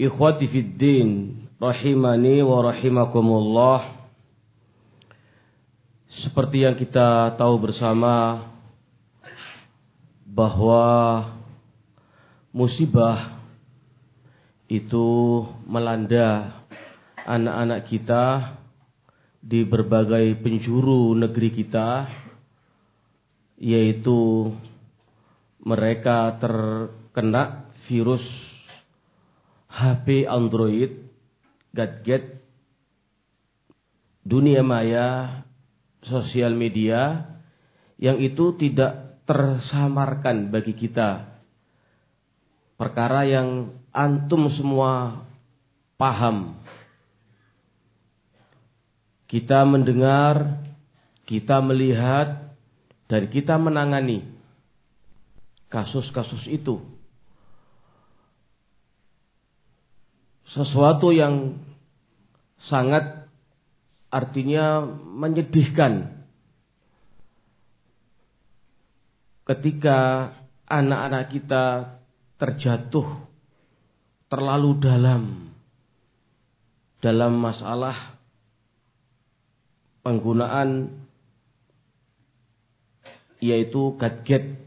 Ikhwati fid din rahimani wa rahimakumullah. Seperti yang kita tahu bersama bahwa musibah itu melanda anak-anak kita di berbagai penjuru negeri kita yaitu mereka terkena virus HP Android, gadget, dunia maya, sosial media yang itu tidak tersamarkan bagi kita. Perkara yang antum semua paham. Kita mendengar, kita melihat, dan kita menangani kasus-kasus itu sesuatu yang sangat artinya menyedihkan. Ketika anak-anak kita terjatuh terlalu dalam dalam masalah penggunaan yaitu gadget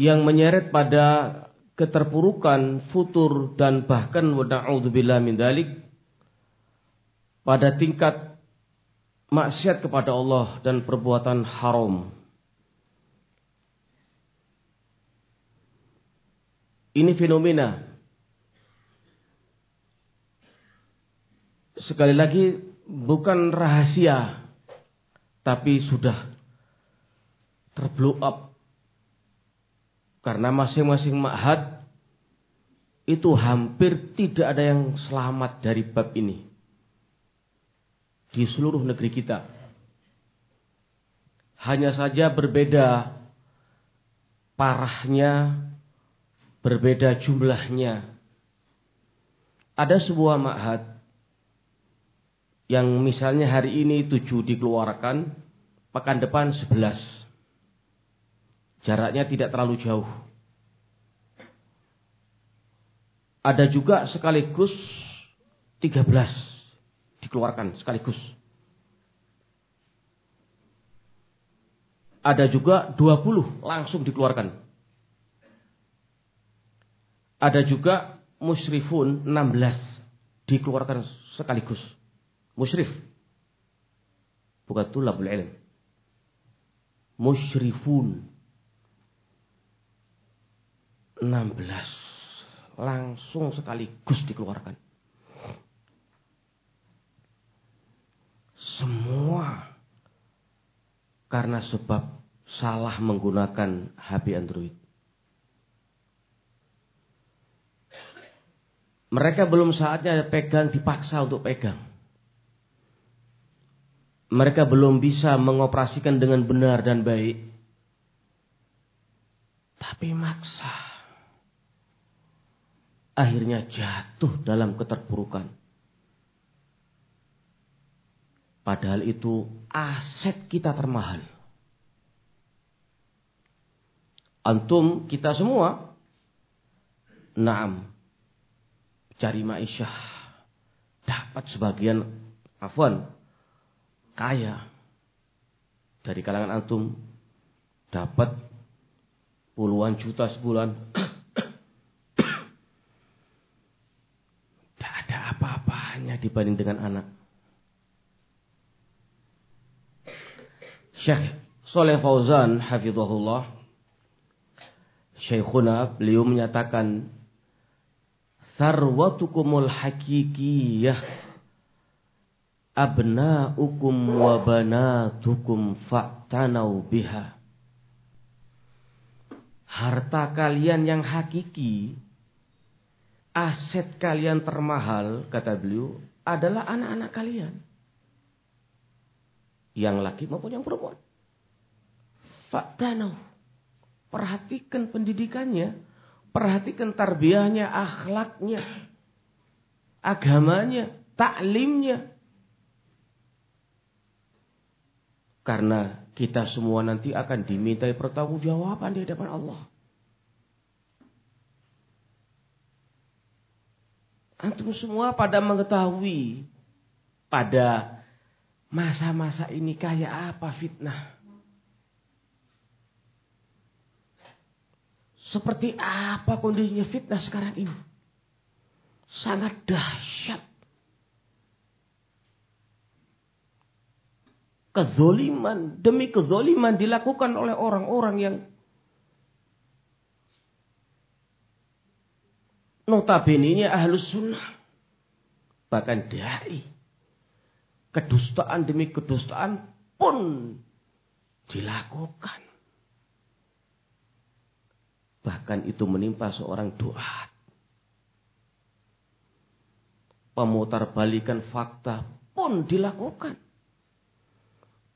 yang menyeret pada keterpurukan, futur dan bahkan wada'udzubillah min dalik pada tingkat maksiat kepada Allah dan perbuatan haram. Ini fenomena. Sekali lagi bukan rahasia tapi sudah terblow up karena masing-masing ma'had itu hampir tidak ada yang selamat dari bab ini. Di seluruh negeri kita. Hanya saja berbeda parahnya, berbeda jumlahnya. Ada sebuah ma'had yang misalnya hari ini tujuh dikeluarkan, pekan depan sebelas. Jaraknya tidak terlalu jauh. Ada juga sekaligus 13 dikeluarkan sekaligus. Ada juga 20 langsung dikeluarkan. Ada juga musyrifun 16 dikeluarkan sekaligus. Musyrif. Bukan tulabul ilm. Musyrifun 16 langsung sekaligus dikeluarkan. Semua karena sebab salah menggunakan HP Android. Mereka belum saatnya pegang dipaksa untuk pegang. Mereka belum bisa mengoperasikan dengan benar dan baik. Tapi maksa akhirnya jatuh dalam keterpurukan. Padahal itu aset kita termahal. Antum kita semua Naam Cari ma'isyah Dapat sebagian Afwan Kaya Dari kalangan antum Dapat Puluhan juta sebulan dibanding dengan anak. Syekh Soleh Fauzan hafizahullah Syekhuna beliau menyatakan Sarwatukumul hakikiyah Abna'ukum wa banatukum fa'tanau biha Harta kalian yang hakiki aset kalian termahal, kata beliau, adalah anak-anak kalian. Yang laki maupun yang perempuan. Faktanau. Perhatikan pendidikannya. Perhatikan tarbiyahnya, akhlaknya. Agamanya, taklimnya. Karena kita semua nanti akan dimintai pertanggungjawaban di hadapan Allah. Antum semua pada mengetahui pada masa-masa ini kayak apa fitnah. Seperti apa kondisinya fitnah sekarang ini? Sangat dahsyat. Kezoliman demi kezoliman dilakukan oleh orang-orang yang notabene ahlus sunnah. Bahkan dai. Kedustaan demi kedustaan pun dilakukan. Bahkan itu menimpa seorang doa. Pemutar balikan fakta pun dilakukan.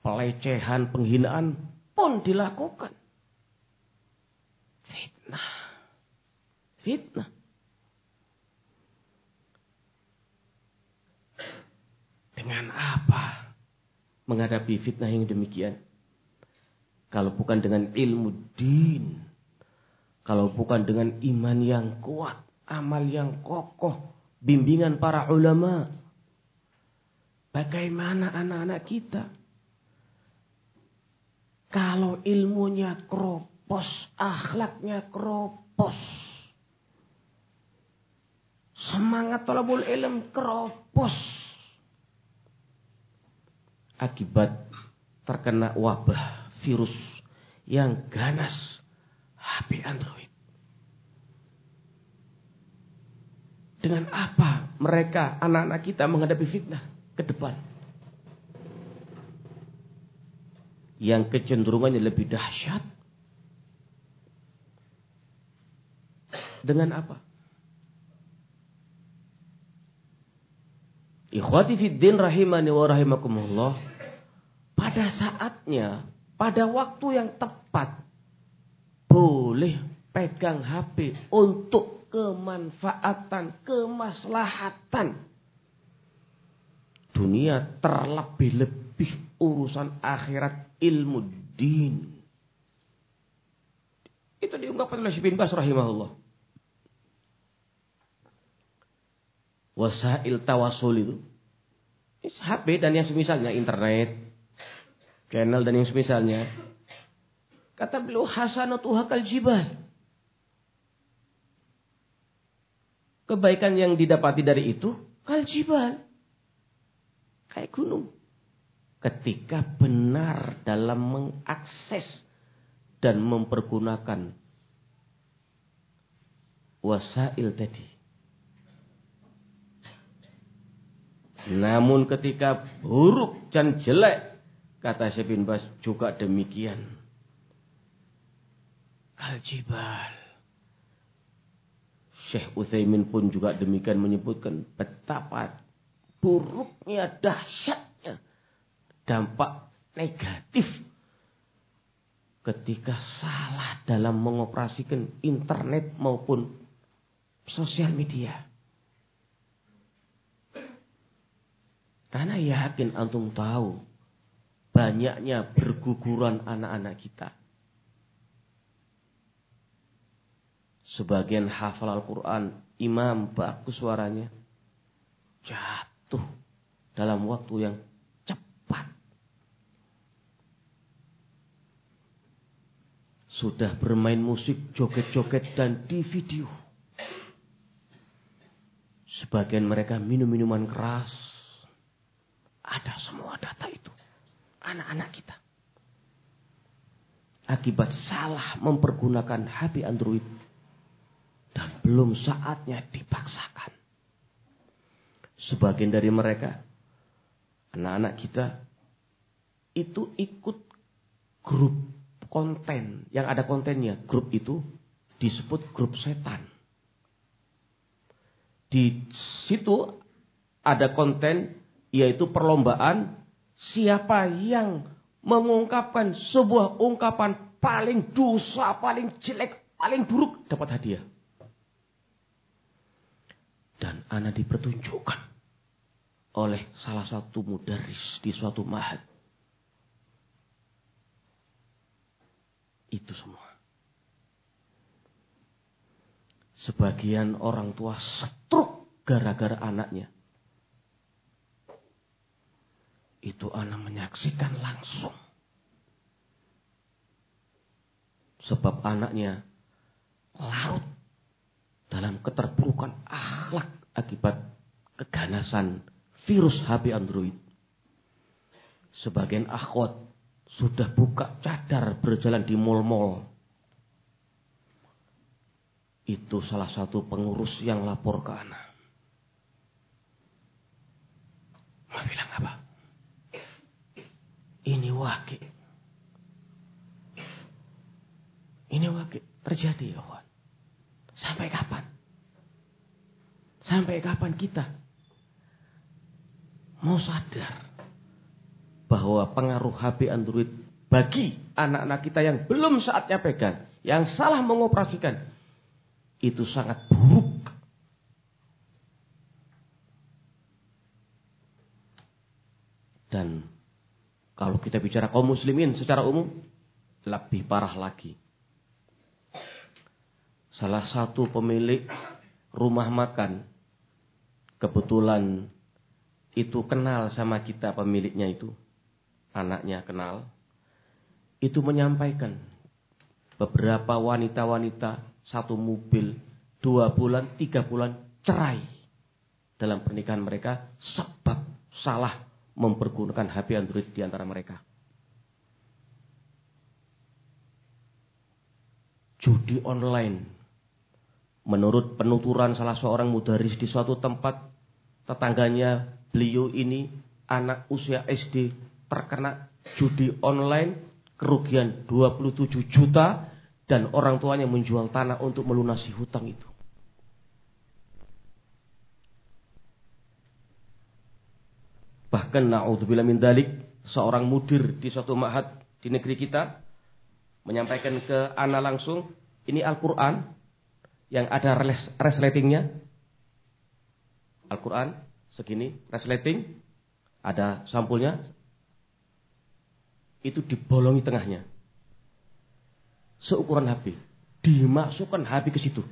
Pelecehan, penghinaan pun dilakukan. Fitnah. Fitnah. Dengan apa menghadapi fitnah yang demikian? Kalau bukan dengan ilmu din. Kalau bukan dengan iman yang kuat, amal yang kokoh, bimbingan para ulama. Bagaimana anak-anak kita? Kalau ilmunya kropos, akhlaknya kropos. Semangat tolabul ilm kropos. Akibat terkena wabah virus yang ganas HP Android. Dengan apa mereka, anak-anak kita menghadapi fitnah ke depan? Yang kecenderungannya lebih dahsyat. Dengan apa? Ikhwati fiddin rahimani wa rahimakumullah. Pada saatnya, pada waktu yang tepat, boleh pegang HP untuk kemanfaatan, kemaslahatan. Dunia terlebih-lebih urusan akhirat ilmu din. Itu diungkapkan oleh Syibin Bas rahimahullah. Wasail tawasul itu. HP dan yang semisalnya internet, channel dan yang semisalnya Kata beliau hasanatuha kal jibal. Kebaikan yang didapati dari itu kal jibal. Kayak gunung. Ketika benar dalam mengakses dan mempergunakan wasail tadi. Namun ketika buruk dan jelek, kata Syekh bin Bas juga demikian. Al-Jibal. Syekh Utsaimin pun juga demikian menyebutkan betapa buruknya, dahsyatnya dampak negatif ketika salah dalam mengoperasikan internet maupun sosial media. Karena yakin antum tahu banyaknya berguguran anak-anak kita Sebagian hafal Al-Quran, imam bagus suaranya. Jatuh dalam waktu yang cepat. Sudah bermain musik, joget-joget, dan di video. Sebagian mereka minum minuman keras. Ada semua data itu. Anak-anak kita. Akibat salah mempergunakan HP Android dan belum saatnya dipaksakan. Sebagian dari mereka, anak-anak kita, itu ikut grup konten. Yang ada kontennya, grup itu disebut grup setan. di situ ada konten yaitu perlombaan siapa yang mengungkapkan sebuah ungkapan paling dosa, paling jelek, paling buruk dapat hadiah. Dan anak dipertunjukkan oleh salah satu mudaris di suatu mahad. Itu semua. Sebagian orang tua setruk gara-gara anaknya. Itu anak menyaksikan langsung. Sebab anaknya larut dalam keterpurukan akhlak akibat keganasan virus HP Android. Sebagian akhwat sudah buka cadar berjalan di mall-mall. Itu salah satu pengurus yang lapor ke anak. Mau bilang apa? Wakil. Ini wakil. Terjadi ya. Sampai kapan? Sampai kapan kita mau sadar bahwa pengaruh HP Android bagi anak-anak kita yang belum saatnya pegang, yang salah mengoperasikan, itu sangat buruk. Dan kalau kita bicara kaum muslimin secara umum, lebih parah lagi. Salah satu pemilik rumah makan kebetulan itu kenal sama kita pemiliknya itu. Anaknya kenal. Itu menyampaikan beberapa wanita-wanita satu mobil dua bulan, tiga bulan cerai dalam pernikahan mereka sebab salah mempergunakan HP Android di antara mereka. Judi online Menurut penuturan salah seorang mudaris di suatu tempat, tetangganya beliau ini anak usia SD terkena judi online kerugian 27 juta dan orang tuanya menjual tanah untuk melunasi hutang itu. Bahkan na'udzubillah min dalik, seorang mudir di suatu ma'had di negeri kita menyampaikan ke anak langsung, ini Al-Qur'an yang ada resletingnya. Al-Quran segini, resleting, ada sampulnya, itu dibolongi tengahnya. Seukuran HP. Dimasukkan HP ke situ.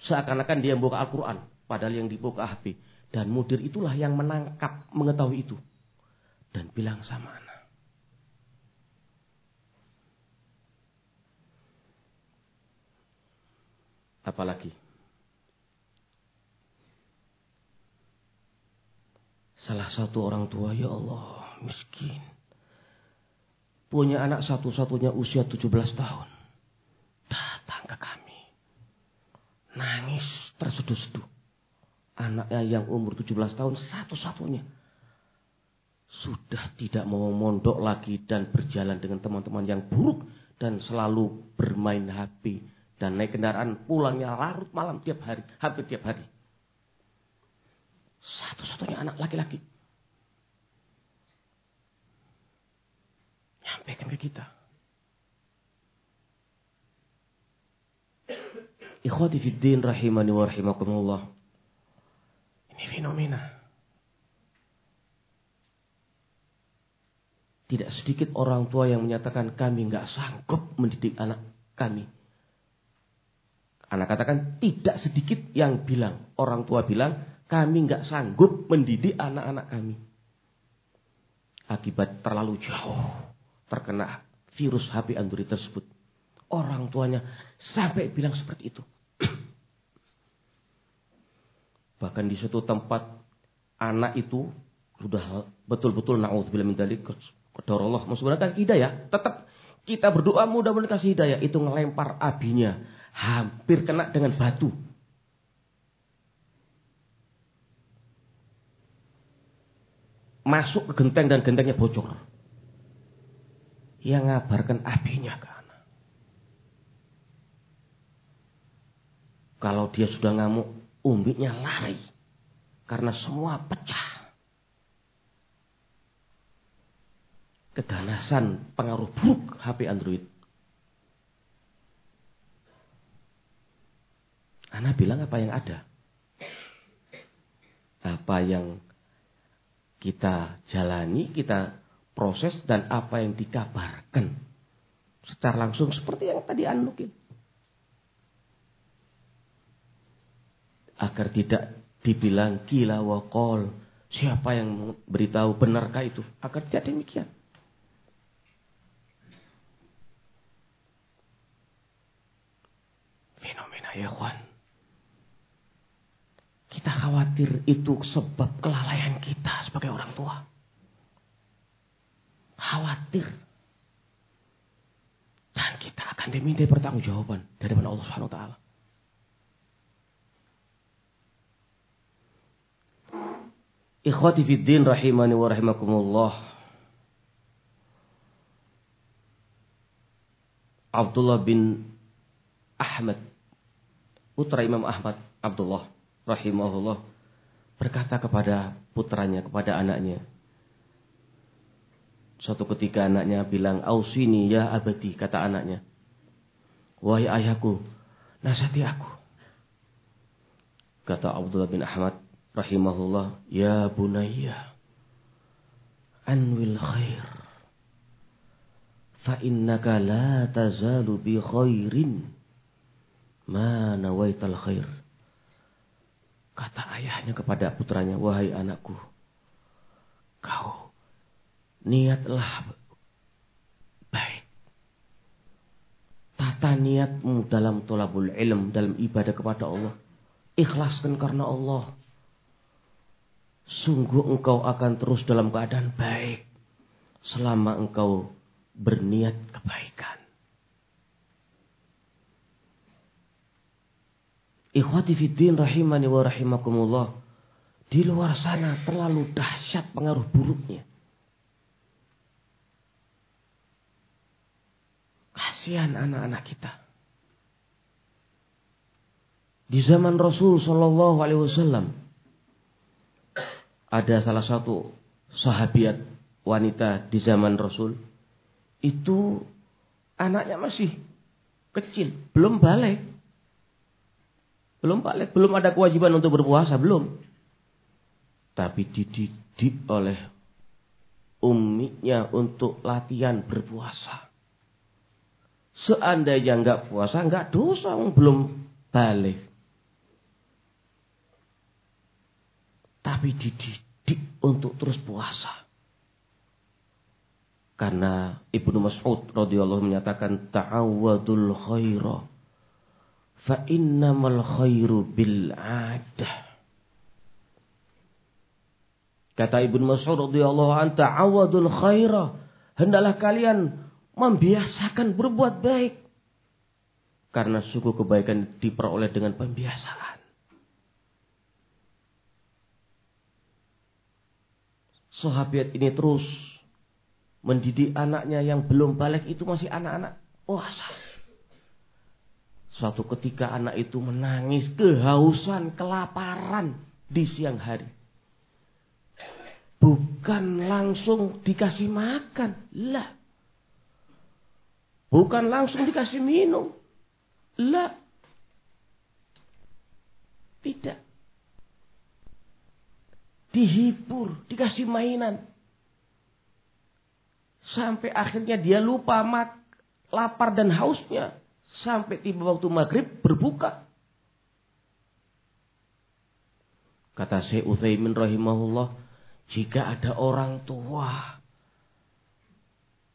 Seakan-akan dia membuka Al-Quran. Padahal yang dibuka HP. Dan mudir itulah yang menangkap, mengetahui itu. Dan bilang sama anak. Apalagi? Salah satu orang tua ya Allah miskin. Punya anak satu-satunya usia 17 tahun. Datang ke kami. Nangis terseduh-seduh anaknya yang umur 17 tahun satu-satunya sudah tidak mau mondok lagi dan berjalan dengan teman-teman yang buruk dan selalu bermain HP dan naik kendaraan pulangnya larut malam tiap hari, hampir tiap hari. Satu-satunya anak laki-laki. Nyampaikan ke kita. Ikhwati fiddin rahimani wa rahimakumullah. Ini fenomena. Tidak sedikit orang tua yang menyatakan kami nggak sanggup mendidik anak kami Anak katakan tidak sedikit yang bilang, orang tua bilang, kami nggak sanggup mendidik anak-anak kami. Akibat terlalu jauh terkena virus HP Android tersebut. Orang tuanya sampai bilang seperti itu. Bahkan di suatu tempat anak itu sudah betul-betul naudzubillah min dzalik kedor Allah kita hidayah. Tetap kita berdoa mudah-mudahan kasih hidayah itu ngelempar abinya hampir kena dengan batu. Masuk ke genteng dan gentengnya bocor. Yang ngabarkan apinya ke anak. Kalau dia sudah ngamuk, Umbiknya lari. Karena semua pecah. Keganasan pengaruh buruk HP Android. Ana bilang apa yang ada. Apa yang kita jalani, kita proses dan apa yang dikabarkan. Secara langsung seperti yang tadi Anukin. Agar tidak dibilang gila wakol. Siapa yang beritahu benarkah itu? Agar tidak demikian. Fenomena ya kawan. Kita khawatir itu sebab kelalaian kita sebagai orang tua. Khawatir. Dan kita akan diminta pertanggungjawaban dari Allah Subhanahu wa taala. Ikhwati fid din rahimani wa rahimakumullah. Abdullah bin Ahmad putra Imam Ahmad Abdullah rahimahullah berkata kepada putranya, kepada anaknya. Suatu ketika anaknya bilang, Ausini ya abadi, kata anaknya. Wahai ayahku, nasihati aku. Kata Abdullah bin Ahmad rahimahullah, Ya bunayya, anwil khair. Fa innaka la tazalu bi khairin ma nawaital khair. Kata ayahnya kepada putranya, wahai anakku, kau niatlah baik. Tata niatmu dalam tolabul ilm, dalam ibadah kepada Allah. Ikhlaskan karena Allah. Sungguh engkau akan terus dalam keadaan baik. Selama engkau berniat kebaikan. Ikhwati fiddin rahimani wa rahimakumullah. Di luar sana terlalu dahsyat pengaruh buruknya. Kasihan anak-anak kita. Di zaman Rasul Shallallahu Alaihi Wasallam ada salah satu sahabiat wanita di zaman Rasul itu anaknya masih kecil, belum balik. Belum balik, belum ada kewajiban untuk berpuasa, belum. Tapi dididik oleh umminya untuk latihan berpuasa. Seandainya nggak puasa, nggak dosa, belum balik. Tapi dididik untuk terus puasa. Karena Ibnu Mas'ud radhiyallahu menyatakan ta'awadul khairah fa innamal khairu bil adah. Kata Ibnu Mas'ud radhiyallahu an ta'awadul khaira. Hendaklah kalian membiasakan berbuat baik. Karena suku kebaikan diperoleh dengan pembiasaan. Sahabat ini terus mendidik anaknya yang belum balik itu masih anak-anak puasa. Suatu ketika anak itu menangis kehausan, kelaparan di siang hari. Bukan langsung dikasih makan. Lah. Bukan langsung dikasih minum. Lah. Tidak. Dihibur, dikasih mainan. Sampai akhirnya dia lupa mak, lapar dan hausnya sampai tiba waktu maghrib berbuka. Kata Syekh Utsaimin rahimahullah, jika ada orang tua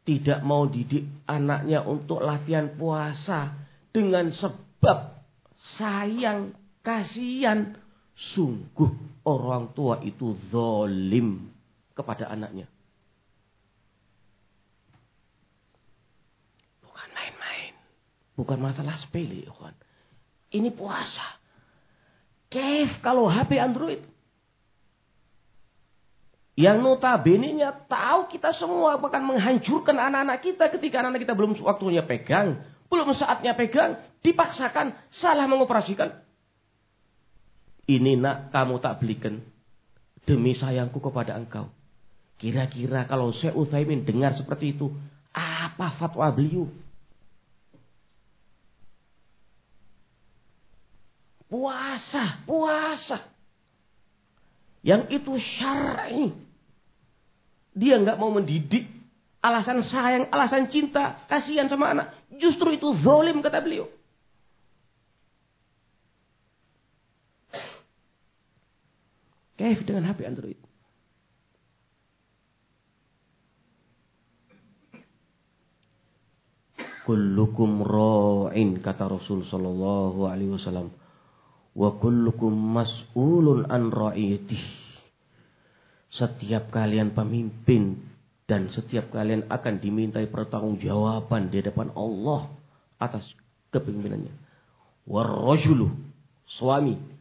tidak mau didik anaknya untuk latihan puasa dengan sebab sayang, kasihan, sungguh orang tua itu zolim kepada anaknya. Bukan masalah sepele, ikhwan. Ini puasa. Kev kalau HP Android. Yang notabene-nya tahu kita semua akan menghancurkan anak-anak kita ketika anak-anak kita belum waktunya pegang, belum saatnya pegang, dipaksakan, salah mengoperasikan. Ini nak kamu tak belikan demi sayangku kepada engkau. Kira-kira kalau Syekh Uthaymin dengar seperti itu, apa fatwa beliau? Puasa, puasa. Yang itu syar'i. Dia nggak mau mendidik. Alasan sayang, alasan cinta, kasihan sama anak. Justru itu zolim kata beliau. Kaif dengan HP Android. Kullukum ra'in kata Rasul sallallahu alaihi wasallam wa kullukum mas'ulun an ra'iyatih. Setiap kalian pemimpin dan setiap kalian akan dimintai pertanggungjawaban di depan Allah atas kepemimpinannya. Warrajulu suami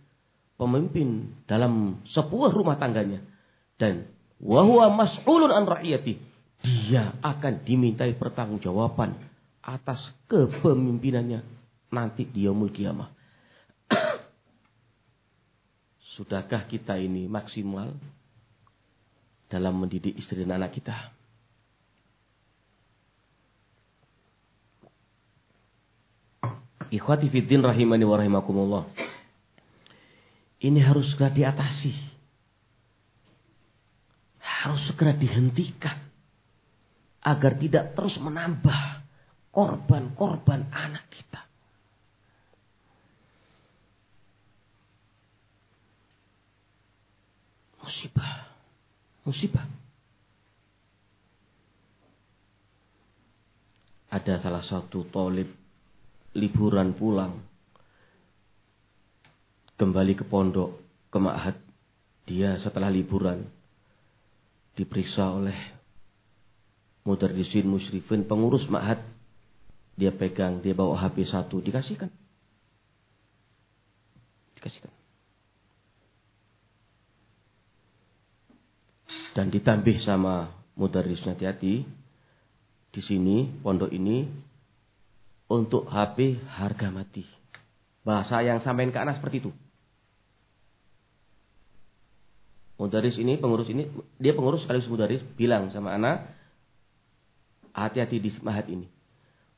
pemimpin dalam sebuah rumah tangganya dan wahwa mas'ulun an ra'iyati dia akan dimintai pertanggungjawaban atas kepemimpinannya nanti dia yaumul kiamah. Sudahkah kita ini maksimal dalam mendidik istri dan anak kita? Ikhwati fiddin rahimani wa rahimakumullah. Ini harus segera diatasi. Harus segera dihentikan. Agar tidak terus menambah korban-korban anak kita. Musibah. Musibah. Ada salah satu tolib liburan pulang kembali ke pondok, ke ma'had. Dia setelah liburan diperiksa oleh mudarrisin musyrifin pengurus ma'had. Dia pegang, dia bawa HP satu, dikasihkan. Dikasihkan. Dan ditambih sama mudarrisnya hati-hati. Di sini, pondok ini, untuk HP harga mati. Bahasa yang sampaikan ke anak seperti itu. Mudaris ini, pengurus ini, dia pengurus sekaligus mudaris, bilang sama anak, hati-hati di mahat ini.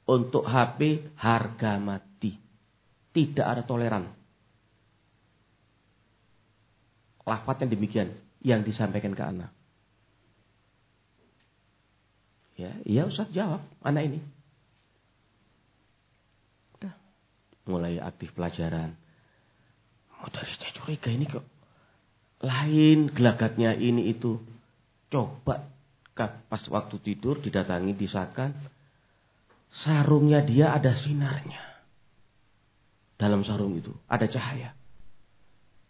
Untuk HP harga mati. Tidak ada toleran. Lafat yang demikian yang disampaikan ke anak. Ya, iya Ustaz jawab anak ini. Udah. Mulai aktif pelajaran. Mudarisnya curiga ini kok lain gelagatnya ini itu. Coba pas waktu tidur didatangi, disakan. Sarungnya dia ada sinarnya. Dalam sarung itu ada cahaya.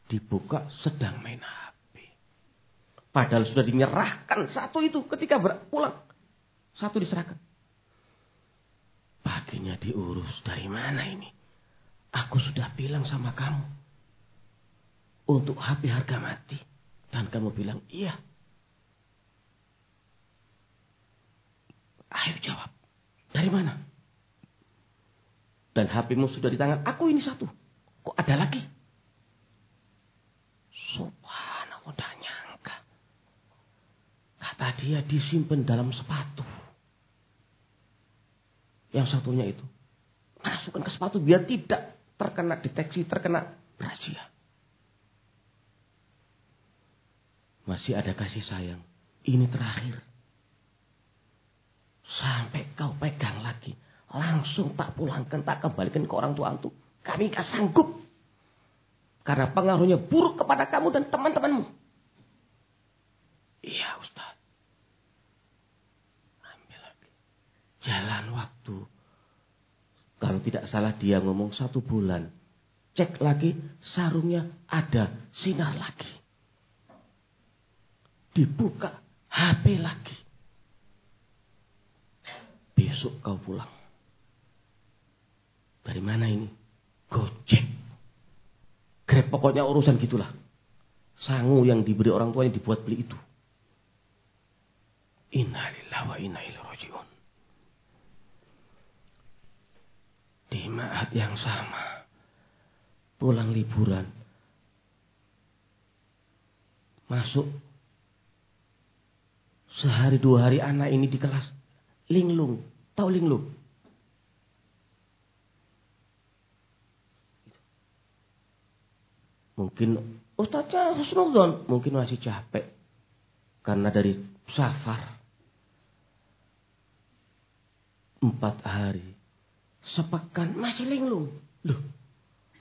Dibuka sedang main HP. Padahal sudah dinyerahkan satu itu ketika pulang. Satu diserahkan. Paginya diurus dari mana ini? Aku sudah bilang sama kamu untuk HP harga mati. Dan kamu bilang, iya. Ayo jawab. Dari mana? Dan HPmu sudah di tangan. Aku ini satu. Kok ada lagi? Subhanallah, udah nyangka. Kata dia disimpan dalam sepatu. Yang satunya itu. Masukkan ke sepatu biar tidak terkena deteksi, terkena razia. Masih ada kasih sayang. Ini terakhir. Sampai kau pegang lagi. Langsung tak pulangkan, tak kembalikan ke orang tua antum. Kami gak sanggup. Karena pengaruhnya buruk kepada kamu dan teman-temanmu. Iya Ustaz. Ambil lagi. Jalan waktu. Kalau tidak salah dia ngomong satu bulan. Cek lagi sarungnya ada sinar lagi dibuka HP lagi. Besok kau pulang. Dari mana ini? Gojek. Grab pokoknya urusan gitulah. Sangu yang diberi orang tuanya dibuat beli itu. Innalillah wa inna ilaihi. Di maat yang sama. Pulang liburan. Masuk. Sehari dua hari anak ini di kelas. Linglung. Tahu linglung? Mungkin Ustaznya Husnudon mungkin masih capek. Karena dari safar. Empat hari. Sepekan masih linglung. Loh,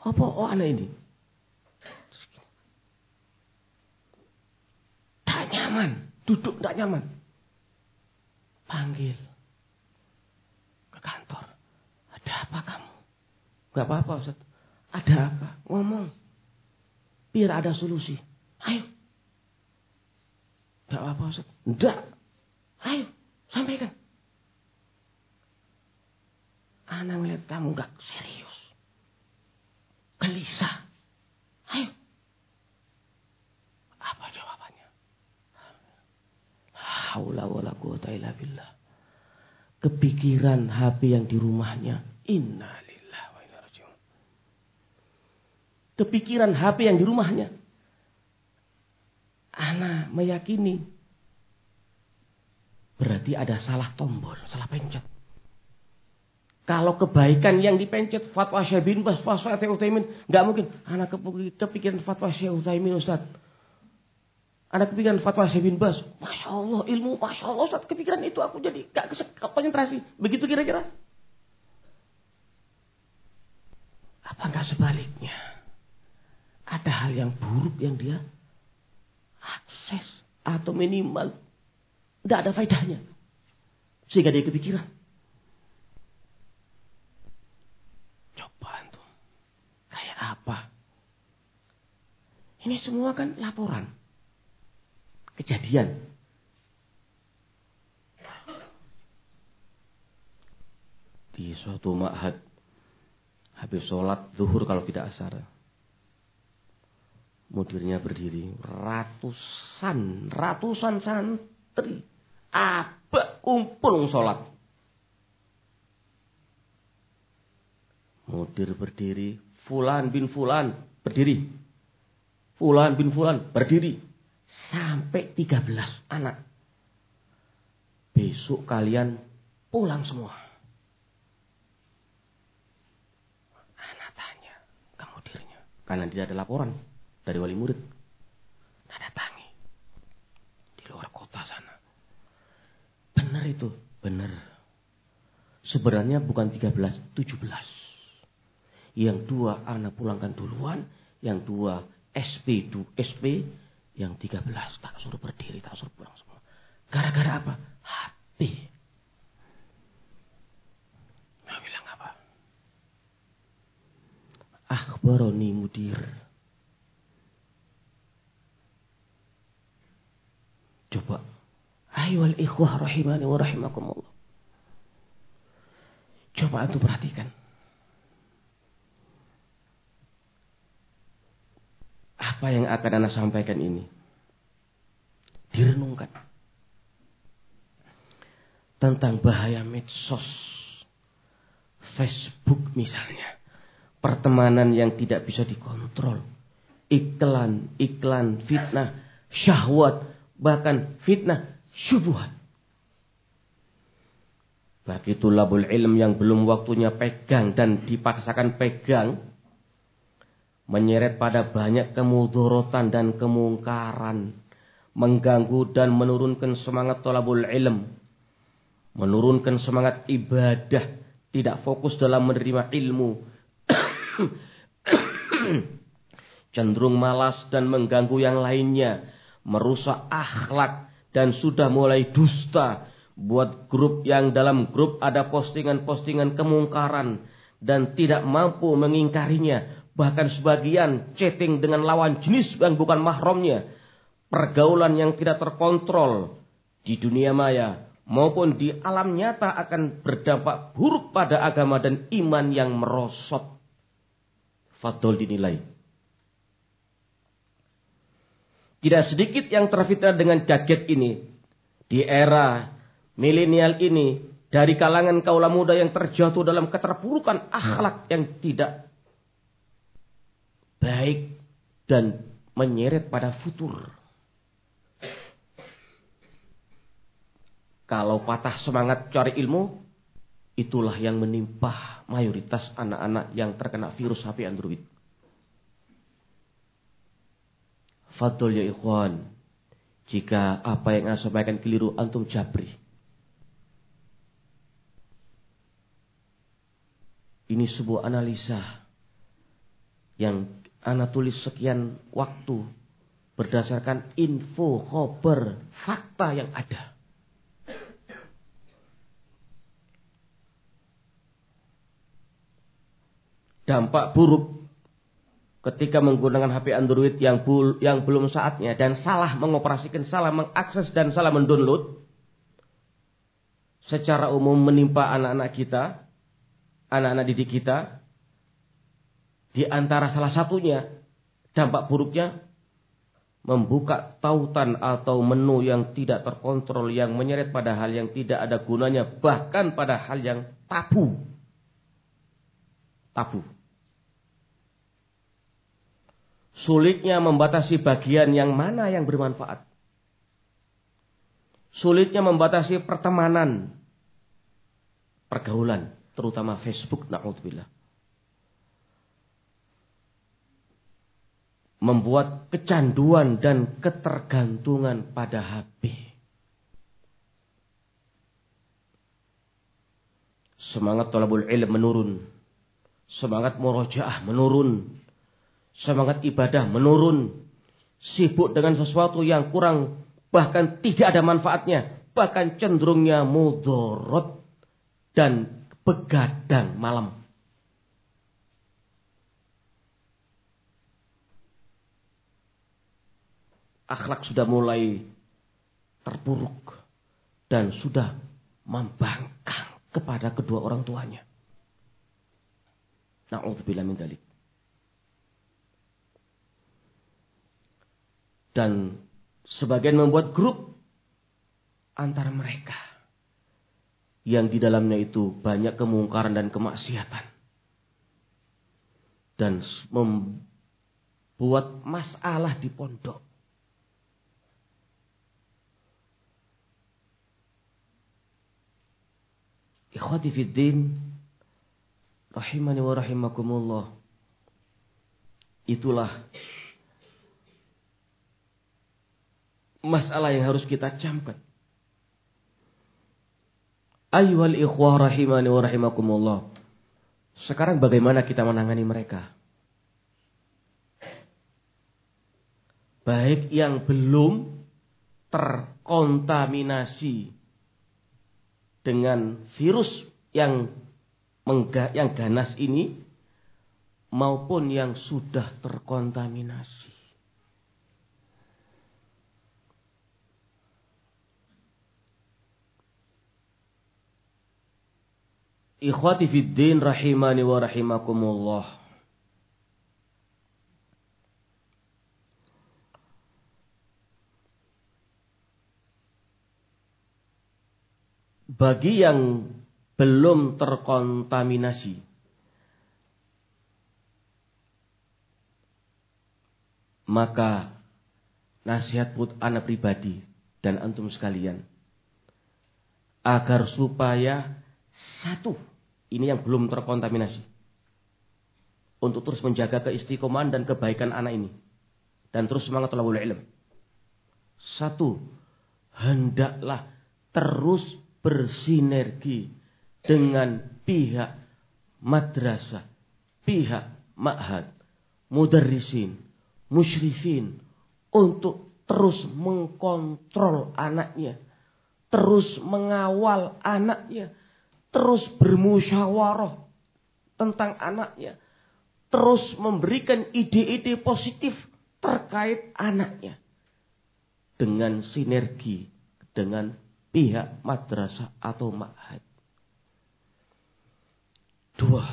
apa oh anak ini? Tak nyaman. Duduk tak nyaman. Panggil. Ke kantor. Ada apa kamu? Gak apa-apa Ustaz. Ada apa? Ngomong. Biar ada solusi. Ayo. Gak apa-apa Ustaz. Enggak. Ayo. Sampaikan. Anak ngeliat kamu gak serius. Gelisah. Ayo. Apa jawabannya? Haula wala quwata illa billah. Kepikiran HP yang di rumahnya. Inna kepikiran HP yang di rumahnya. Ana meyakini berarti ada salah tombol, salah pencet. Kalau kebaikan yang dipencet fatwa Syekh bin Bas, fatwa Syekh Utsaimin, nggak mungkin. Anak kepikiran fatwa Syekh Utsaimin Ustaz. Anak kepikiran fatwa Syekh bin Bas. Masya Allah ilmu, Masya Allah Ustaz. Kepikiran itu aku jadi gak konsentrasi. Begitu kira-kira. Apa enggak sebaliknya? ada hal yang buruk yang dia akses atau minimal tidak ada faedahnya sehingga dia kepikiran coba tuh kayak apa ini semua kan laporan kejadian di suatu ma'had habis sholat zuhur kalau tidak asar Mudirnya berdiri. Ratusan, ratusan santri. Apa kumpul sholat. Mudir berdiri. Fulan bin Fulan berdiri. Fulan bin Fulan berdiri. Sampai 13 anak. Besok kalian pulang semua. Anak tanya ke mudirnya. Karena tidak ada laporan dari wali murid. Nah datangi. Di luar kota sana. Benar itu. Benar. Sebenarnya bukan 13, 17. Yang dua anak pulangkan duluan. Yang dua SP, SP. Yang 13 tak suruh berdiri, tak suruh pulang semua. Gara-gara apa? HP. Nah bilang apa? Akhbaroni mudir. Coba. Ayyuhal ikhwah rahimani wa rahimakumullah. Coba antum perhatikan. Apa yang akan Anda sampaikan ini? Direnungkan. Tentang bahaya medsos. Facebook misalnya. Pertemanan yang tidak bisa dikontrol. Iklan, iklan, fitnah, syahwat, bahkan fitnah, syubhat. Bagi tulabul ilm yang belum waktunya pegang dan dipaksakan pegang, menyeret pada banyak kemudorotan dan kemungkaran, mengganggu dan menurunkan semangat tulabul ilm, menurunkan semangat ibadah, tidak fokus dalam menerima ilmu, cenderung malas dan mengganggu yang lainnya, merusak akhlak dan sudah mulai dusta buat grup yang dalam grup ada postingan-postingan kemungkaran dan tidak mampu mengingkarinya bahkan sebagian chatting dengan lawan jenis yang bukan mahramnya pergaulan yang tidak terkontrol di dunia maya maupun di alam nyata akan berdampak buruk pada agama dan iman yang merosot fadol dinilai Tidak sedikit yang terfitnah dengan gadget ini. Di era milenial ini. Dari kalangan kaula muda yang terjatuh dalam keterpurukan akhlak yang tidak baik dan menyeret pada futur. Kalau patah semangat cari ilmu, itulah yang menimpa mayoritas anak-anak yang terkena virus HP Android. Fadol ya ikhwan, jika apa yang saya sampaikan keliru, antum jabri. Ini sebuah analisa yang anak tulis sekian waktu berdasarkan info, khobar, fakta yang ada. dampak buruk ketika menggunakan HP Android yang bul, yang belum saatnya dan salah mengoperasikan, salah mengakses dan salah mendownload secara umum menimpa anak-anak kita, anak-anak didik kita. Di antara salah satunya dampak buruknya membuka tautan atau menu yang tidak terkontrol yang menyeret pada hal yang tidak ada gunanya bahkan pada hal yang tabu. Tabu. Sulitnya membatasi bagian yang mana yang bermanfaat. Sulitnya membatasi pertemanan, pergaulan, terutama Facebook, na'udzubillah. Membuat kecanduan dan ketergantungan pada HP. Semangat tolabul ilm menurun. Semangat murojaah menurun semangat ibadah menurun, sibuk dengan sesuatu yang kurang, bahkan tidak ada manfaatnya, bahkan cenderungnya mudorot dan begadang malam. Akhlak sudah mulai terpuruk dan sudah membangkang kepada kedua orang tuanya. Na'udzubillah min dalik. Dan sebagian membuat grup antara mereka. Yang di dalamnya itu banyak kemungkaran dan kemaksiatan. Dan membuat masalah di pondok. Ikhwati fiddin rahimani wa rahimakumullah. Itulah masalah yang harus kita camkan. Ayuhal ikhwah rahimani wa rahimakumullah. Sekarang bagaimana kita menangani mereka? Baik yang belum terkontaminasi dengan virus yang yang ganas ini maupun yang sudah terkontaminasi. Ikhwati fid din rahimani wa rahimakumullah. Bagi yang belum terkontaminasi maka nasihat put anak pribadi dan antum sekalian agar supaya satu ini yang belum terkontaminasi. Untuk terus menjaga keistiqomahan dan kebaikan anak ini. Dan terus semangat talabul ilm. Satu, hendaklah terus bersinergi dengan pihak madrasah, pihak ma'had, mudarrisin, musyrifin untuk terus mengkontrol anaknya, terus mengawal anaknya, terus bermusyawarah tentang anaknya, terus memberikan ide-ide positif terkait anaknya dengan sinergi dengan pihak madrasah atau ma'had. Dua,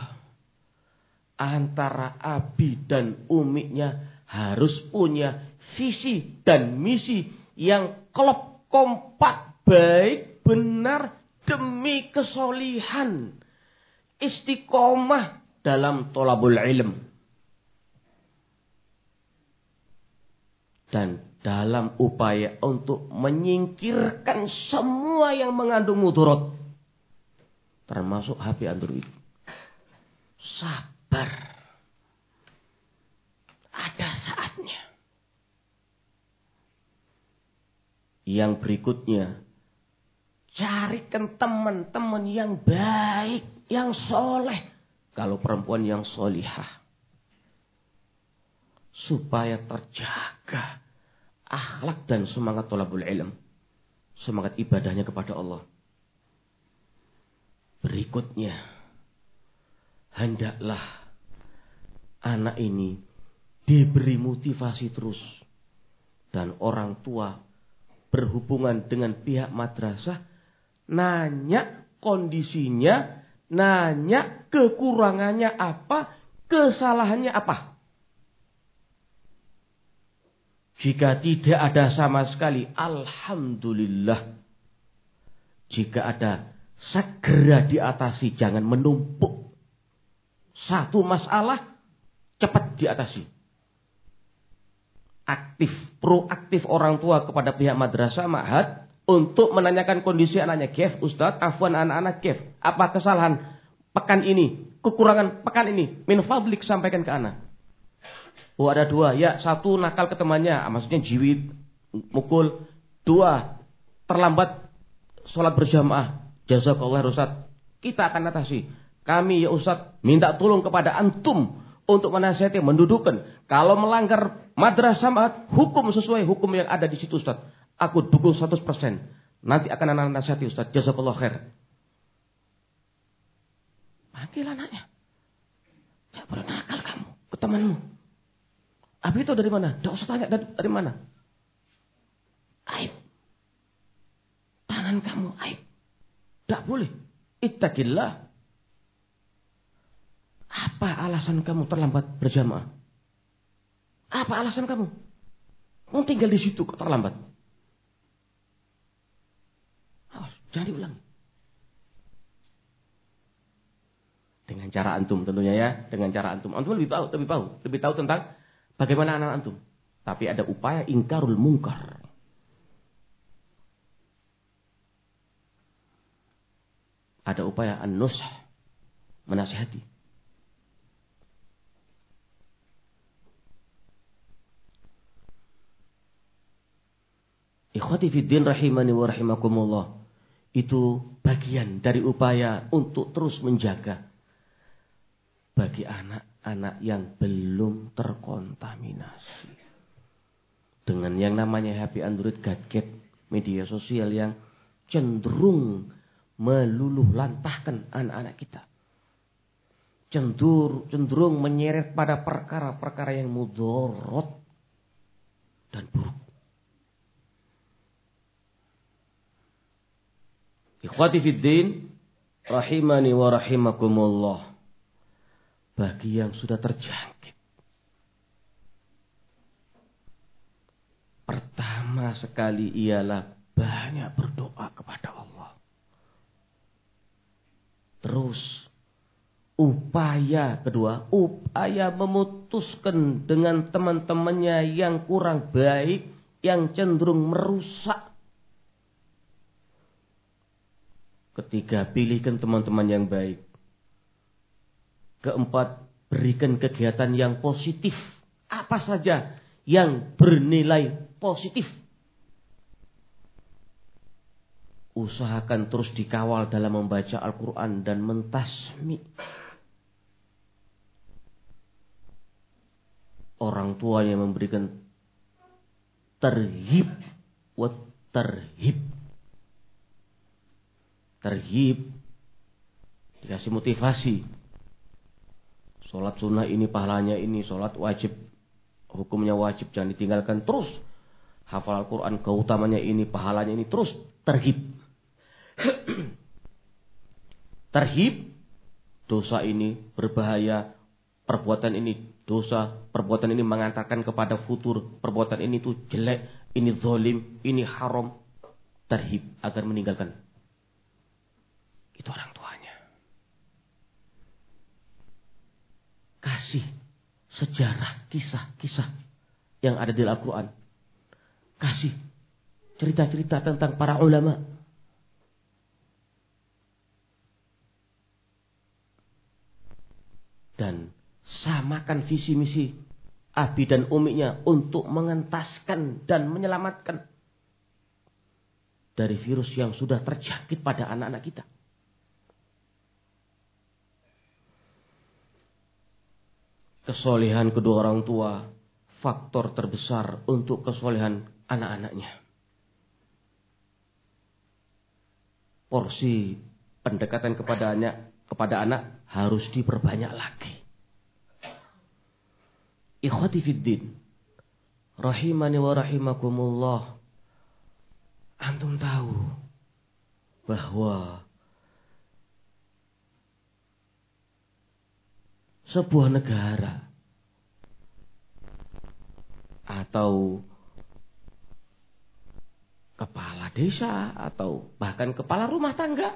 antara abi dan umiknya harus punya visi dan misi yang klop kompak baik benar demi kesolihan istiqomah dalam tolabul ilm. dan dalam upaya untuk menyingkirkan semua yang mengandung mudarat termasuk HP Android. Sabar. Ada saatnya. Yang berikutnya, carikan teman-teman yang baik, yang soleh. Kalau perempuan yang solihah. Supaya terjaga akhlak dan semangat tolabul ilm. Semangat ibadahnya kepada Allah. Berikutnya, hendaklah anak ini diberi motivasi terus. Dan orang tua berhubungan dengan pihak madrasah, nanya kondisinya, nanya kekurangannya apa, kesalahannya apa. Jika tidak ada sama sekali, Alhamdulillah. Jika ada, segera diatasi, jangan menumpuk. Satu masalah, cepat diatasi. Aktif, proaktif orang tua kepada pihak madrasah, ma'had, untuk menanyakan kondisi anaknya. Kef, Ustadz, afwan anak-anak kef. Apa kesalahan pekan ini? Kekurangan pekan ini? Min sampaikan ke anak. Oh ada dua, ya satu nakal ke temannya, ah, maksudnya jiwit, mukul. Dua, terlambat sholat berjamaah. Jazakallah Ustaz. Kita akan atasi. Kami ya Ustaz minta tolong kepada antum untuk menasihati, mendudukkan. Kalau melanggar madrasah hukum sesuai hukum yang ada di situ Ustaz. Aku dukung 100%. Nanti akan anak nasihati Ustaz. Jazakallah khair. Panggil anaknya. Jangan nakal kamu ke temanmu. Abi itu dari mana? Tidak usah tanya dari, dari mana. Aib. Tangan kamu aib. Tidak boleh. Ittaqillah. Apa alasan kamu terlambat berjamaah? Apa alasan kamu? Mau tinggal di situ kok terlambat? Awas, jangan diulangi. Dengan cara antum tentunya ya, dengan cara antum. Antum lebih tahu, lebih tahu, lebih tahu tentang Bagaimana anak antum? Tapi ada upaya ingkarul mungkar. Ada upaya an-nush, menasihati. Ikhwati fiddin rahimani wa rahimakumullah. Itu bagian dari upaya untuk terus menjaga bagi anak-anak yang belum terkontaminasi. Dengan yang namanya HP Android gadget, media sosial yang cenderung meluluh lantahkan anak-anak kita. Cendur, cenderung menyeret pada perkara-perkara yang mudorot dan buruk. Ikhwati fiddin, rahimani wa rahimakumullah bagi yang sudah terjangkit. Pertama sekali ialah banyak berdoa kepada Allah. Terus upaya kedua, upaya memutuskan dengan teman-temannya yang kurang baik, yang cenderung merusak. Ketiga, pilihkan teman-teman yang baik. Keempat, berikan kegiatan yang positif. Apa saja yang bernilai positif. Usahakan terus dikawal dalam membaca Al-Quran dan mentasmi. Orang tua yang memberikan terhib. Wat terhib. Terhib. Dikasih motivasi Sholat sunnah ini pahalanya ini, sholat wajib hukumnya wajib jangan ditinggalkan terus. Hafal Al-Quran keutamanya ini, pahalanya ini terus terhib. terhib dosa ini berbahaya, perbuatan ini dosa, perbuatan ini mengantarkan kepada futur, perbuatan ini tuh jelek, ini zolim, ini haram, terhib agar meninggalkan. Itu orang tuanya. Kasih sejarah kisah-kisah yang ada di Al-Quran. kasih cerita-cerita tentang para ulama. Dan samakan visi misi Abi dan Uminya untuk mengentaskan dan menyelamatkan dari virus yang sudah terjangkit pada anak-anak kita. Kesolehan kedua orang tua faktor terbesar untuk kesolehan anak-anaknya. Porsi pendekatan kepada anak kepada anak harus diperbanyak lagi. Ikhwati fiddin. Rahimani wa rahimakumullah. Antum tahu bahwa sebuah negara atau kepala desa atau bahkan kepala rumah tangga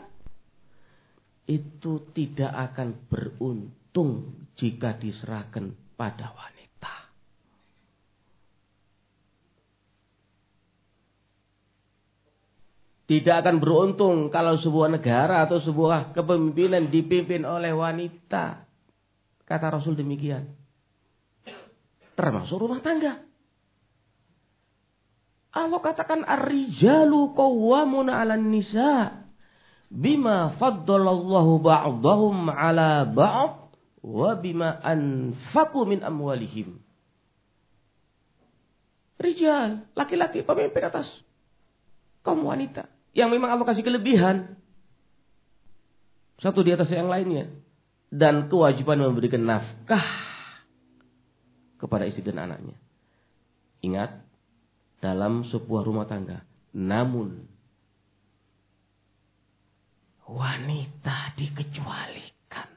itu tidak akan beruntung jika diserahkan pada wanita. Tidak akan beruntung kalau sebuah negara atau sebuah kepemimpinan dipimpin oleh wanita. Kata Rasul demikian. Termasuk rumah tangga. Allah katakan ar-rijalu qawwamuna 'alan nisa bima faddalallahu ba'dahum 'ala ba'd wa bima anfaqu min amwalihim. Rijal, laki-laki pemimpin atas kaum wanita yang memang Allah kasih kelebihan. Satu di atas yang lainnya. Dan kewajiban memberikan nafkah kepada istri dan anaknya. Ingat, dalam sebuah rumah tangga. Namun, wanita dikecualikan.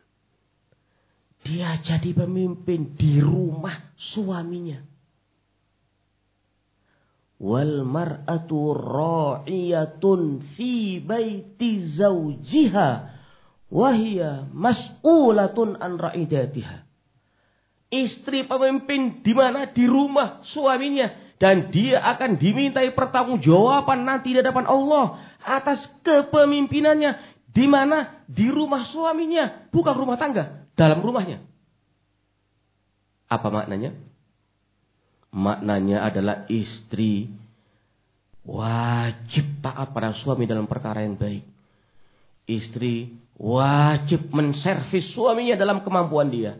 Dia jadi pemimpin di rumah suaminya wal mar'atu ra'iyatun fi baiti zawjiha wa hiya mas'ulatun an ra'idatiha. Istri pemimpin di mana di rumah suaminya dan dia akan dimintai pertanggungjawaban nanti di hadapan Allah atas kepemimpinannya di mana di rumah suaminya bukan rumah tangga dalam rumahnya. Apa maknanya? Maknanya adalah istri wajib taat pada suami dalam perkara yang baik. Istri wajib menservis suaminya dalam kemampuan dia.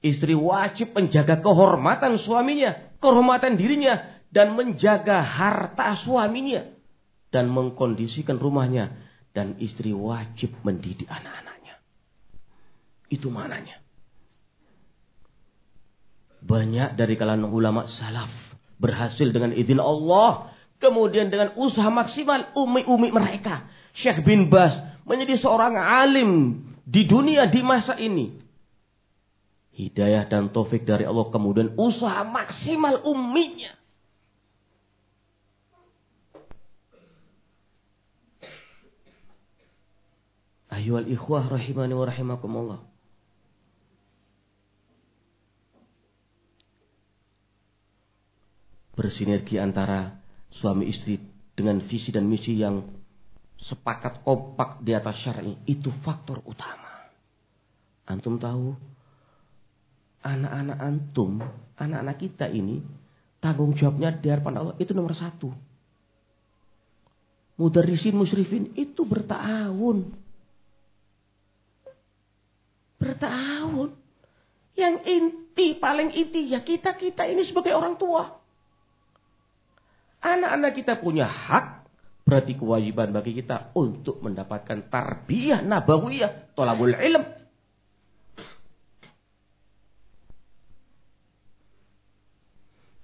Istri wajib menjaga kehormatan suaminya, kehormatan dirinya, dan menjaga harta suaminya. Dan mengkondisikan rumahnya. Dan istri wajib mendidik anak-anaknya. Itu mananya. Banyak dari kalangan ulama salaf berhasil dengan izin Allah. Kemudian dengan usaha maksimal umi-umi mereka. Syekh bin Bas menjadi seorang alim di dunia di masa ini. Hidayah dan taufik dari Allah kemudian usaha maksimal uminya. Ayuhal ikhwah rahimani wa rahimakumullah. bersinergi antara suami istri dengan visi dan misi yang sepakat kompak di atas syar'i itu faktor utama. Antum tahu anak-anak antum, anak-anak kita ini tanggung jawabnya di hadapan Allah itu nomor satu. Mudarisin musyrifin itu bertahun. Bertahun. Yang inti, paling inti ya kita-kita ini sebagai orang tua. Anak-anak kita punya hak, berarti kewajiban bagi kita untuk mendapatkan tarbiyah nabawiyah, tolabul ilm.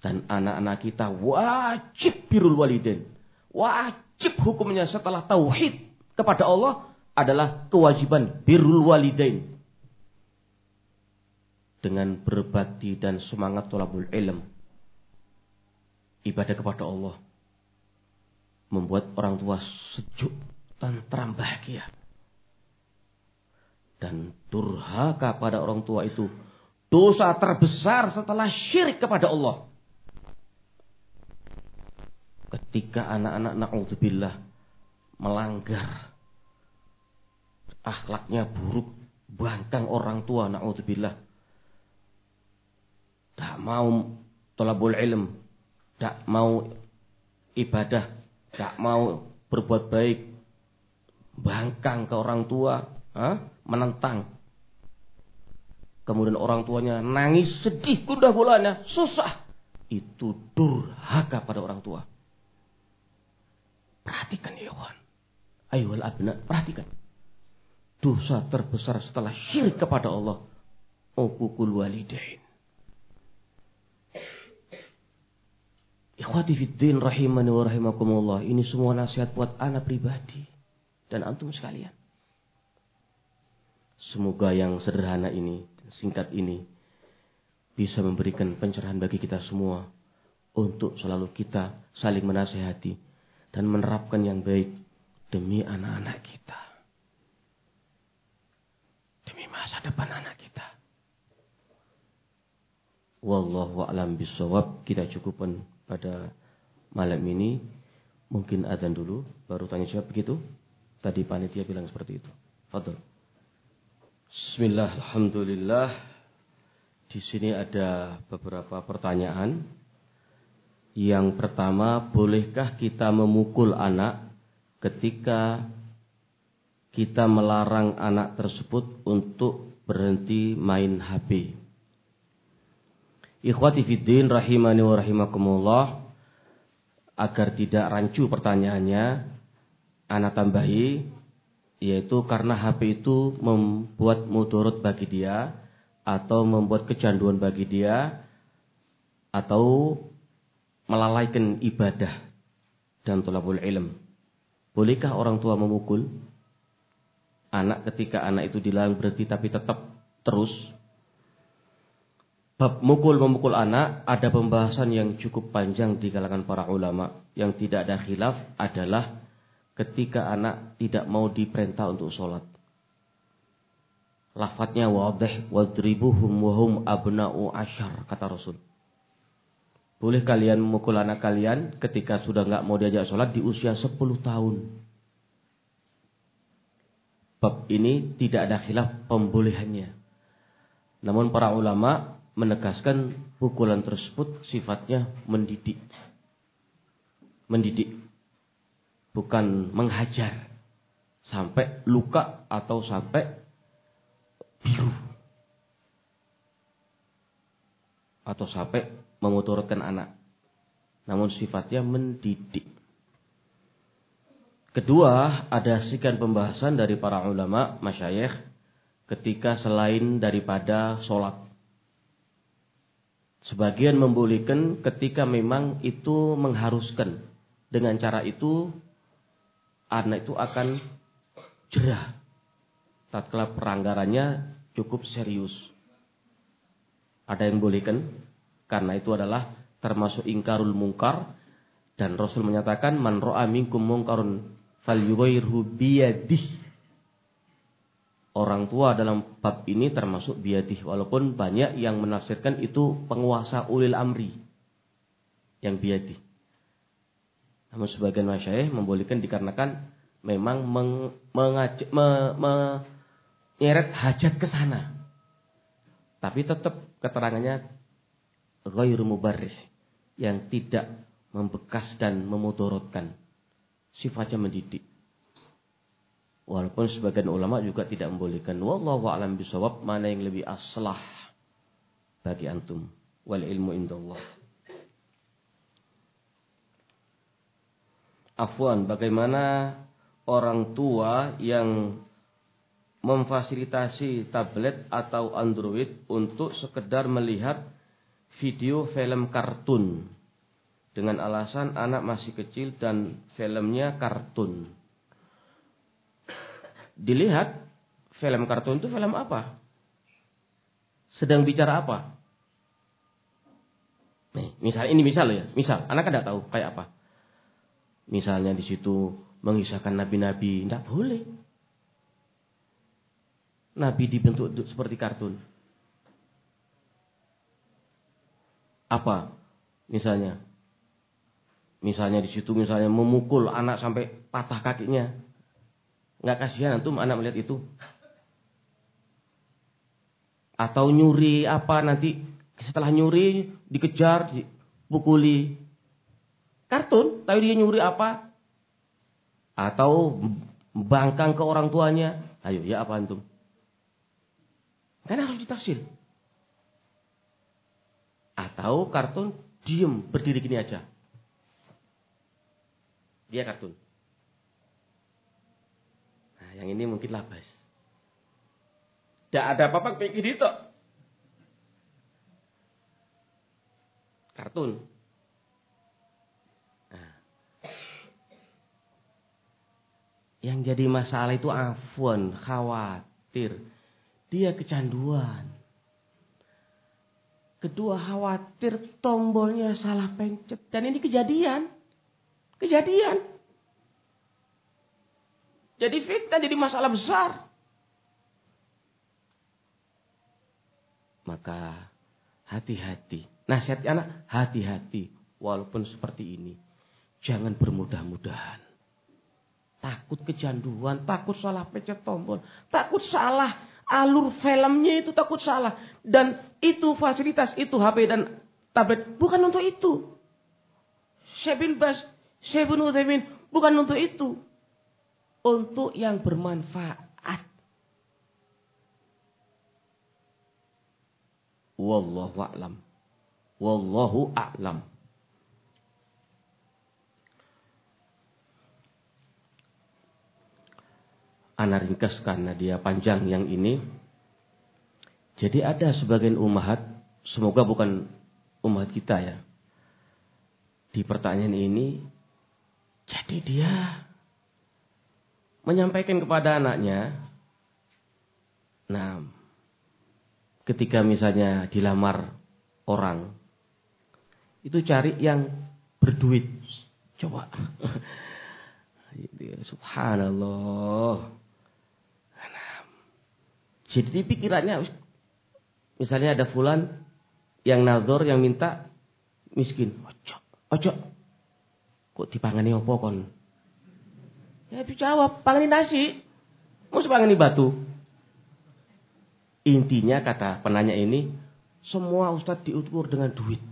Dan anak-anak kita wajib birul walidin. Wajib hukumnya setelah tauhid kepada Allah adalah kewajiban birul walidain. Dengan berbakti dan semangat tolabul ilm ibadah kepada Allah membuat orang tua sejuk, tentram, bahagia. Dan durhaka pada orang tua itu dosa terbesar setelah syirik kepada Allah. ketika anak-anak naudzubillah melanggar akhlaknya buruk, bangkang orang tua naudzubillah. Tak mau tolabul ilm, tak mau ibadah, tak mau berbuat baik, bangkang ke orang tua, ha? menentang. Kemudian orang tuanya nangis sedih, gundah gulana, susah. Itu durhaka pada orang tua. Perhatikan ya kawan. Ayo abna, perhatikan. Dosa terbesar setelah syirik kepada Allah. Ukukul walidain. Ikhwati fiddin rahimani wa rahimakumullah. Ini semua nasihat buat anak pribadi. Dan antum sekalian. Semoga yang sederhana ini, singkat ini, bisa memberikan pencerahan bagi kita semua. Untuk selalu kita saling menasehati dan menerapkan yang baik demi anak-anak kita. Demi masa depan anak kita. Wallahu a'lam bisawab. Kita cukupkan pada malam ini. Mungkin adzan dulu, baru tanya jawab begitu. Tadi panitia bilang seperti itu. Fadol. Bismillah, Alhamdulillah. Di sini ada beberapa pertanyaan. Yang pertama, bolehkah kita memukul anak ketika kita melarang anak tersebut untuk berhenti main HP? Ikhwati fiddin rahimani wa rahimakumullah agar tidak rancu pertanyaannya anak tambahi yaitu karena HP itu membuat mudarat bagi dia atau membuat kecanduan bagi dia atau melalaikan ibadah dan tolabul ilm. Bolehkah orang tua memukul anak ketika anak itu dilarang berhenti tapi tetap terus? Bab mukul memukul anak ada pembahasan yang cukup panjang di kalangan para ulama. Yang tidak ada khilaf adalah ketika anak tidak mau diperintah untuk sholat. Lafadznya wadih wadribuhum wahum abna'u asyar kata Rasul. Boleh kalian memukul anak kalian ketika sudah nggak mau diajak sholat di usia 10 tahun. Bab ini tidak ada khilaf pembolehannya. Namun para ulama menegaskan pukulan tersebut sifatnya mendidik. Mendidik. Bukan menghajar. Sampai luka atau sampai biru. Atau sampai memuturkan anak. Namun sifatnya mendidik. Kedua, ada sekian pembahasan dari para ulama, masyayikh, ketika selain daripada sholat. Sebagian membolehkan ketika memang itu mengharuskan. Dengan cara itu, anak itu akan jerah. Tatkala peranggarannya cukup serius. Ada yang bolehkan karena itu adalah termasuk ingkarul mungkar dan Rasul menyatakan man ra'a minkum mungkarun falyughayyirhu biyadihi. Orang tua dalam bab ini termasuk biadih walaupun banyak yang menafsirkan itu penguasa ulil amri yang biadih. Namun sebagian masyayikh membolehkan dikarenakan memang meng, mengajak, me, me, nyeret hajat ke sana. Tapi tetap keterangannya ghairu mubarrih yang tidak membekas dan memudorotkan sifatnya mendidik walaupun sebagian ulama juga tidak membolehkan. Wallahu alam bisawab mana yang lebih aslah bagi antum? Wal ilmu indallah. Afwan, bagaimana orang tua yang memfasilitasi tablet atau Android untuk sekedar melihat video film kartun? Dengan alasan anak masih kecil dan filmnya kartun. Dilihat film kartun itu film apa? Sedang bicara apa? Nih, misal ini misal ya, misal anak tidak tahu kayak apa. Misalnya di situ mengisahkan nabi-nabi, tidak boleh. Nabi dibentuk seperti kartun. Apa? Misalnya. Misalnya di situ misalnya memukul anak sampai patah kakinya. Nggak kasihan antum anak melihat itu? Atau nyuri apa nanti setelah nyuri dikejar, dipukuli. Kartun, tapi dia nyuri apa? Atau bangkang ke orang tuanya. Ayo, ya apa antum? Kan harus ditafsir. Atau kartun diem berdiri gini aja. Dia kartun. Yang ini mungkin labas. Tidak ada apa-apa pikir itu. Kartun. Nah. Yang jadi masalah itu afwan, khawatir. Dia kecanduan. Kedua khawatir tombolnya salah pencet. Dan ini kejadian. Kejadian. Jadi fitnah, jadi masalah besar. Maka hati-hati. Nasihat anak, hati-hati. Walaupun seperti ini. Jangan bermudah-mudahan. Takut kecanduan, takut salah pencet tombol, takut salah alur filmnya itu takut salah. Dan itu fasilitas, itu HP dan tablet bukan untuk itu. Syekh bin Bas, Syekh bin bukan untuk itu. Untuk yang bermanfaat. Wallahu a'lam. Wallahu a'lam. Ana ringkas karena dia panjang yang ini. Jadi ada sebagian umat, semoga bukan umat kita ya. Di pertanyaan ini, jadi dia menyampaikan kepada anaknya, nah ketika misalnya dilamar orang itu cari yang berduit coba. Subhanallah. Jadi di pikirannya misalnya ada fulan yang nazar yang minta miskin ojo ojo kok dipangani opo kon ya jawab pangani nasi mau pangani batu Intinya kata penanya ini, semua ustadz diukur dengan duit.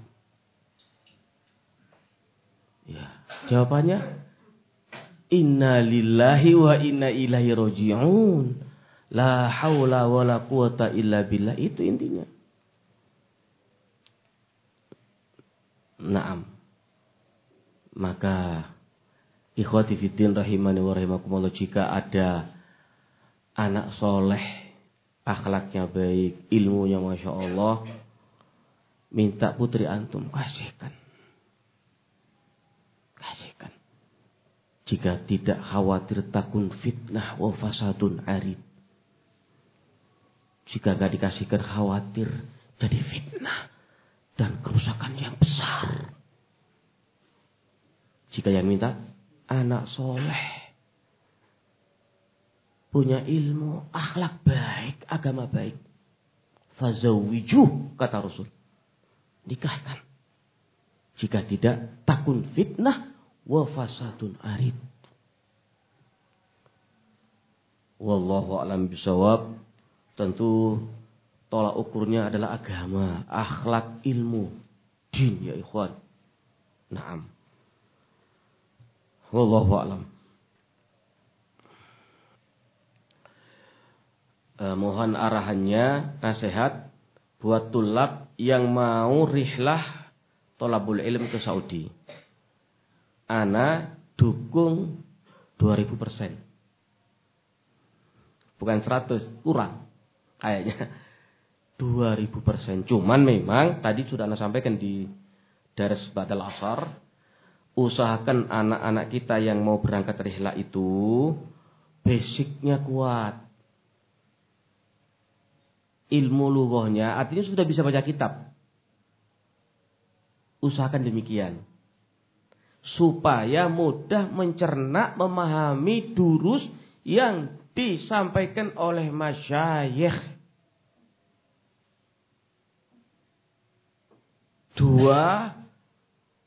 Ya, jawabannya Inna lillahi wa inna ilahi roji'un. La haula wa la quwata illa billah. Itu intinya. Naam. Maka ikhwati fiddin rahimani wa rahimakumullah jika ada anak soleh akhlaknya baik, ilmunya masya Allah, minta putri antum kasihkan, kasihkan. Jika tidak khawatir takun fitnah wa fasadun arid. Jika gak dikasihkan khawatir jadi fitnah dan kerusakan yang besar. Jika yang minta anak soleh punya ilmu, akhlak baik, agama baik. Fazawiju, kata Rasul. Nikahkan. Jika tidak, takun fitnah wa fasadun arid. Wallahu alam bisawab. Tentu tolak ukurnya adalah agama, akhlak, ilmu, din ya ikhwan. Naam. Wallahu alam. eh, mohon arahannya nasihat buat tulab yang mau rihlah tolabul ilm ke Saudi. Ana dukung 2000 persen. Bukan 100, kurang. Kayaknya 2000 persen. Cuman memang tadi sudah Anda sampaikan di Dares Badal Asar. Usahakan anak-anak kita yang mau berangkat rihlah itu basicnya kuat ilmu lughahnya, artinya sudah bisa baca kitab. Usahakan demikian. Supaya mudah mencerna, memahami durus yang disampaikan oleh masyayikh. Dua,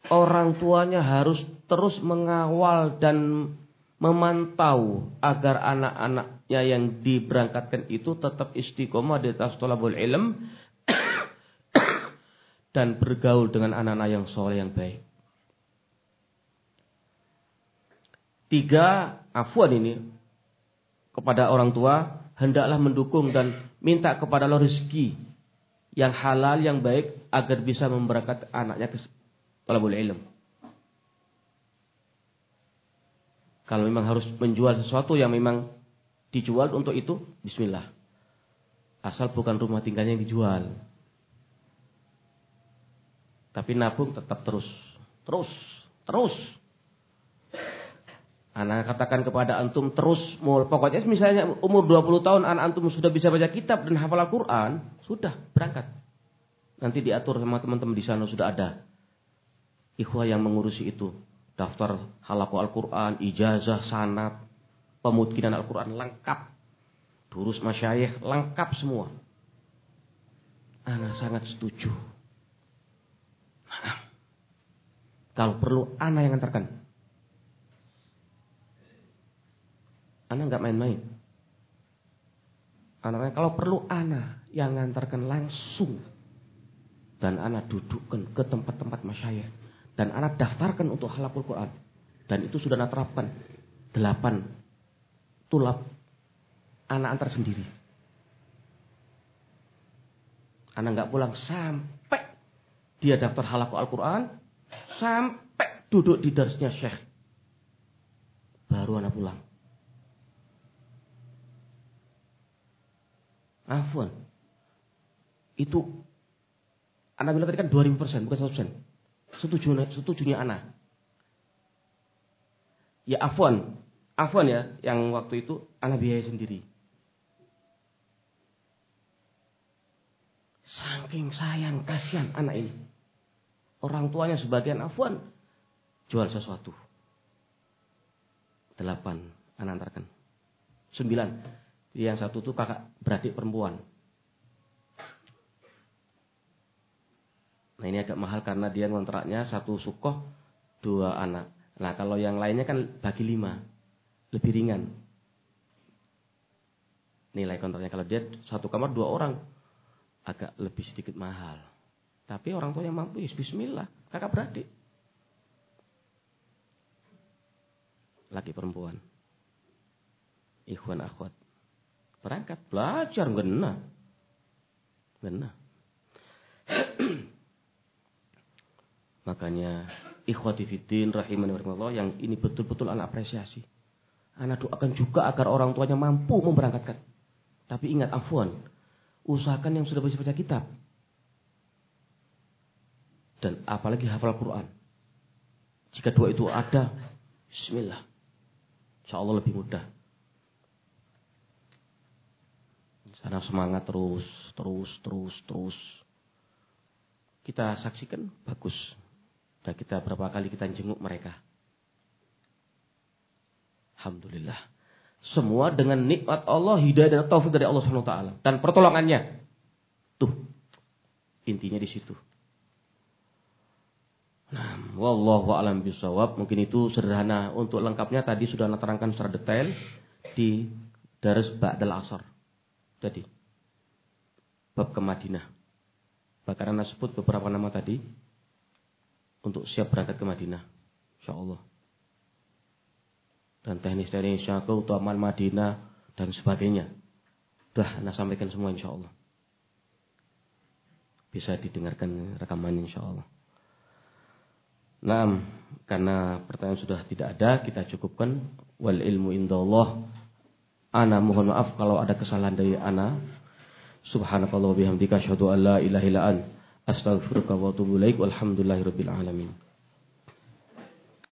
orang tuanya harus terus mengawal dan memantau agar anak-anaknya yang diberangkatkan itu tetap istiqomah di atas tolabul ilm dan bergaul dengan anak-anak yang soleh yang baik. Tiga, afuan ini kepada orang tua hendaklah mendukung dan minta kepada Allah rezeki yang halal yang baik agar bisa memberangkat anaknya ke talabul ilm. Kalau memang harus menjual sesuatu yang memang dijual untuk itu, bismillah. Asal bukan rumah tinggalnya yang dijual. Tapi nabung tetap terus. Terus. Terus. Anak katakan kepada antum terus pokoknya misalnya umur 20 tahun anak antum sudah bisa baca kitab dan hafal Al-Qur'an, sudah berangkat. Nanti diatur sama teman-teman di sana sudah ada ikhwah yang mengurusi itu daftar halaku Al-Quran, ijazah, sanat, pemutkinan Al-Quran lengkap. Durus masyayikh lengkap semua. Anak sangat setuju. Kalau perlu anak yang antarkan. Anak nggak main-main. Anaknya kalau perlu anak yang ngantarkan langsung dan anak dudukkan ke tempat-tempat masyayikh dan anak daftarkan untuk halakul Quran. Dan itu sudah anak terapkan. Delapan tulap anak antar sendiri. Anak nggak pulang sampai dia daftar halakul Al-Quran. Sampai duduk di darsnya syekh. Baru anak pulang. Afwan. Itu anak bilang tadi kan 2000% bukan 100% setuju setujunya anak. Ya afwan, afwan ya yang waktu itu anak biaya sendiri. Saking sayang kasihan anak ini. Orang tuanya sebagian afwan jual sesuatu. Delapan anak antarkan. Sembilan. Yang satu itu kakak beradik perempuan. Nah ini agak mahal karena dia ngontraknya satu sukoh dua anak. Nah kalau yang lainnya kan bagi lima, lebih ringan. Nilai kontraknya kalau dia satu kamar dua orang agak lebih sedikit mahal. Tapi orang tua yang mampu ya Bismillah, kakak beradik. Laki perempuan. Ikhwan akhwat. Berangkat, belajar, gena. Gena. Makanya ikhwati fiddin rahimani wa yang ini betul-betul anak apresiasi. Anak doakan juga agar orang tuanya mampu memberangkatkan. Tapi ingat afwan, usahakan yang sudah bisa baca kitab. Dan apalagi hafal Quran. Jika dua itu ada, bismillah. Insya Allah lebih mudah. Sana semangat terus, terus, terus, terus. Kita saksikan, bagus. Dan kita berapa kali kita jenguk mereka. Alhamdulillah. Semua dengan nikmat Allah, hidayah dan taufik dari Allah Subhanahu taala dan pertolongannya. Tuh. Intinya di situ. Nah, wallahu alam bisawab. Mungkin itu sederhana. Untuk lengkapnya tadi sudah terangkan secara detail di Daris Ba'dal Asar. Jadi bab ke Madinah. Bahkan Anda sebut beberapa nama tadi untuk siap berangkat ke Madinah. Insya Allah. Dan teknis-teknis keutamaan Madinah dan sebagainya. Sudah Anda sampaikan semua insya Allah. Bisa didengarkan rekamannya insya Allah. Nah, karena pertanyaan sudah tidak ada, kita cukupkan. Wal ilmu indallah. Ana mohon maaf kalau ada kesalahan dari ana. Subhanakallah bihamdika asyhadu an la ilaha illa Astaghfirullah wa atubu ilaik. Walhamdulillahirabbil alamin.